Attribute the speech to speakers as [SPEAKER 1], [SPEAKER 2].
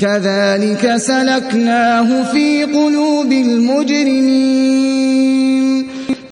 [SPEAKER 1] كذلك سلكناه في قلوب المجرمين.